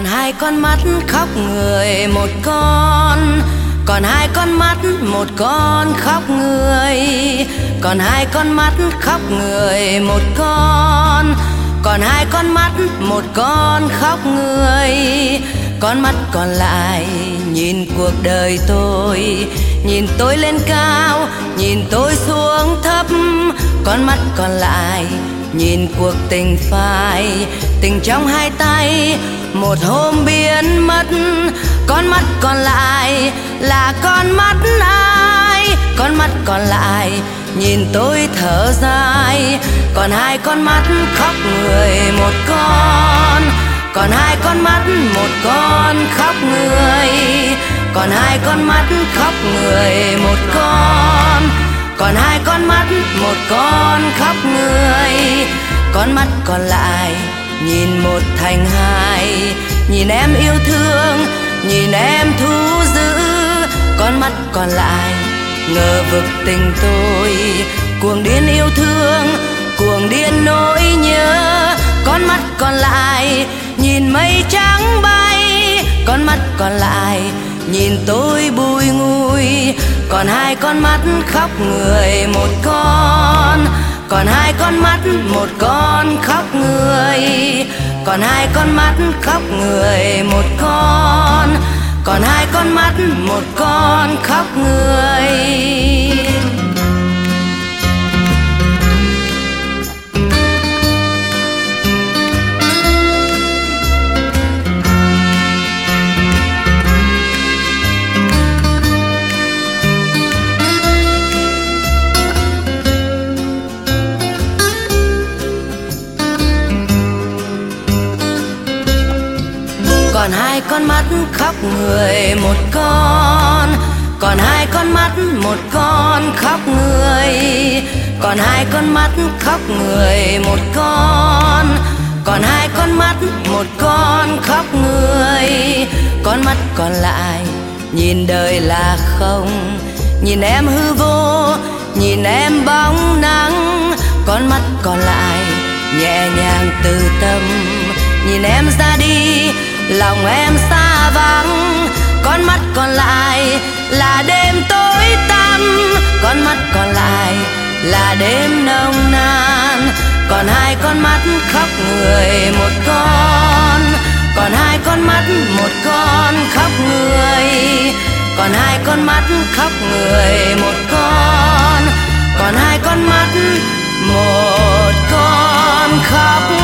còn hai con mắt khóc người một con. Còn hai con mắt một con khóc người. Còn hai con mắt khóc người một con. Còn hai con mắt một con khóc người. Con mắt còn lại nhìn cuộc đời tôi. Nhìn tôi lên cao, nhìn tôi xuống thấp. Con mắt còn lại nhìn cuộc tình phai, tình trong hai tay, một hôm biến mất, con mắt còn lại là con mắt ai? Con mắt còn lại, nhìn tôi thở dài, còn hai con mắt khóc người một con, còn hai con mắt một con khóc người, còn hai con mắt khóc người một con, còn hai con mắt một con khóc người con mắt còn lại, nhìn một thành hai, nhìn em yêu thương, nhìn em thu giữ con mắt còn lại, ngờ vực tình tôi, cuồng điên yêu thương, cuồng điên nỗi nhớ, con mắt còn lại, nhìn mây trắng bay, con mắt còn lại, nhìn tôi bùi ngùi còn hai con mắt khóc người một con. Còn hai con mắt một con khóc người. Còn hai con mắt khóc người một con. Còn hai con mắt một con khóc người. Còn hai con mắt khóc người một con. Còn hai con mắt một con khóc người. Còn hai con mắt khóc người một con. Còn hai con mắt một con khóc người. Con mắt còn lại, nhìn đời là không. Nhìn em hư vô, nhìn em bóng nắng. Con mắt còn lại, nhẹ nhàng từ tâm. Nhìn em ra đi lòng em xa vắng, con mắt còn lại là đêm tối tăm. Con mắt còn lại là đêm nồng nàn. Còn hai con mắt khóc người một con. Còn hai con mắt một con khóc người. Còn hai con mắt khóc người một con. Còn hai con mắt một con khóc